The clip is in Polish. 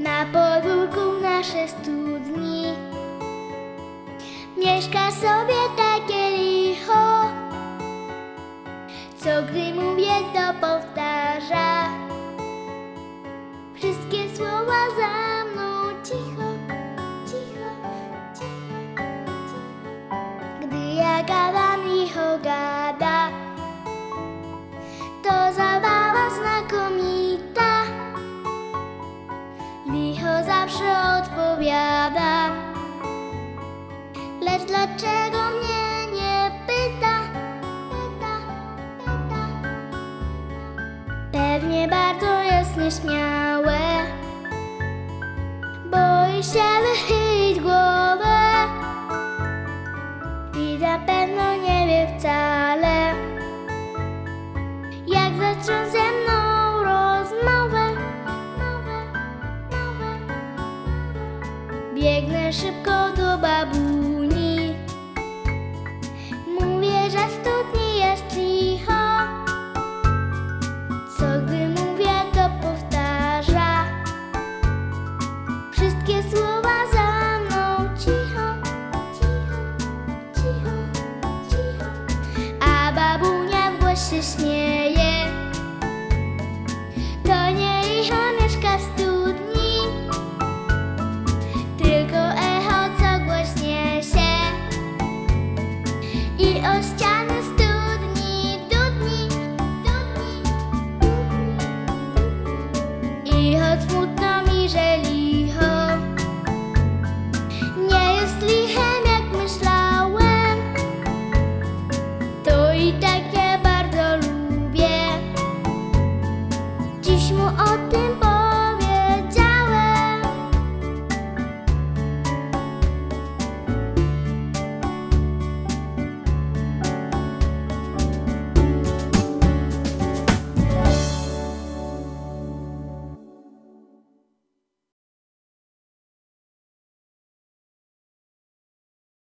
Na podwórku nasze studni. Mieszka sobie takie licho. Co gdy mówię to powtarza. Wszystkie słowa za mną cicho, cicho, cicho, cicho. Gdy ja gadam, dlaczego mnie nie pyta? Pyta, pyta. Pewnie bardzo jest nieśmiałe. Boi się wychylić głowę. I zapewne nie wie wcale. Jak zacząć ze mną rozmowę. Mowę, mowę. Biegnę szybko do babuni śmieje. To nie licho mieszka w studni tylko echo, co głośnie się. I o ściany studni dudni, dudni, dudni I choć smutno mi, że licho Nie jest lichem, jak myślałem To i tak しもあって